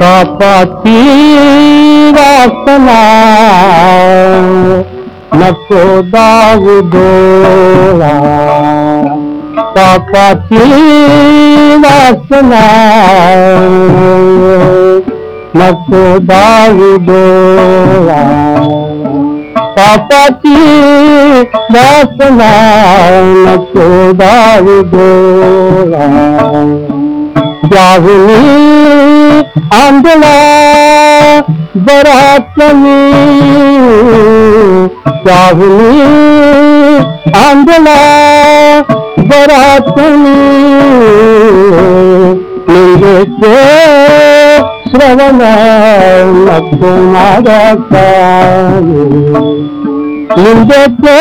कपटी वासना नको दाग डोरा कपटी वासना नको दाग डोरा कपटी वासना नको दाग डोरा जागनी आंधळा बरातनी जाहुनी आंधळा बरातनी लिंगेचे श्रवण नको माझा लिंगेचे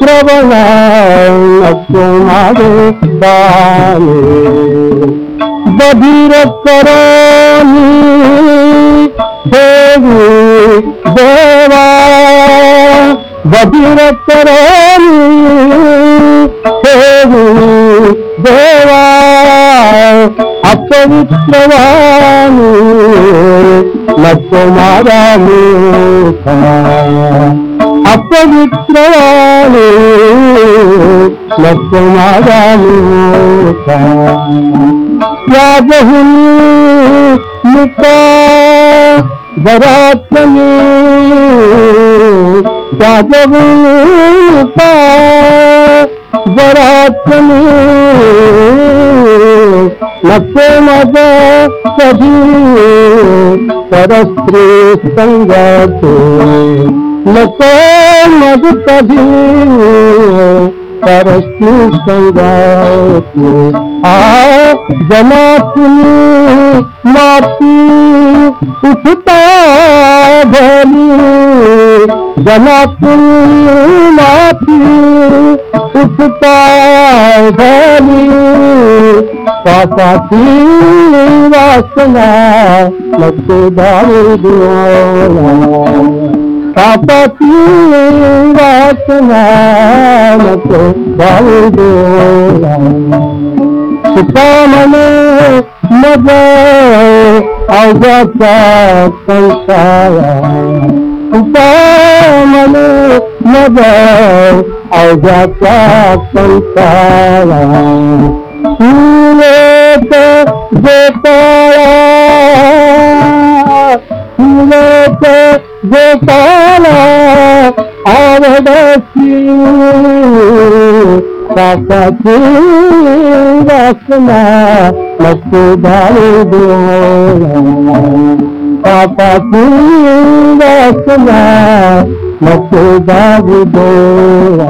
श्रवण नको माझे বধির করণী দেবী দেবা বধির করণী দেবী দেবা অপবিত্রবাণী লক্ষ্মারাণী అపవిత్రవాణి లక్ష్మణాలు मूर्खा याजहुनी मुका बरातनी याजहुनी मुका बरातनी नको जमातून माती उठता भली जमातून माती उठता भली डोळा पापाची वासना अवघाचा संसारा सुपामने मज अवघाचा संसारा सुरेत गोपाळा सुरेत गोपाळा वासना नको दारू डोळा पापाची वासना नको दारू डोळा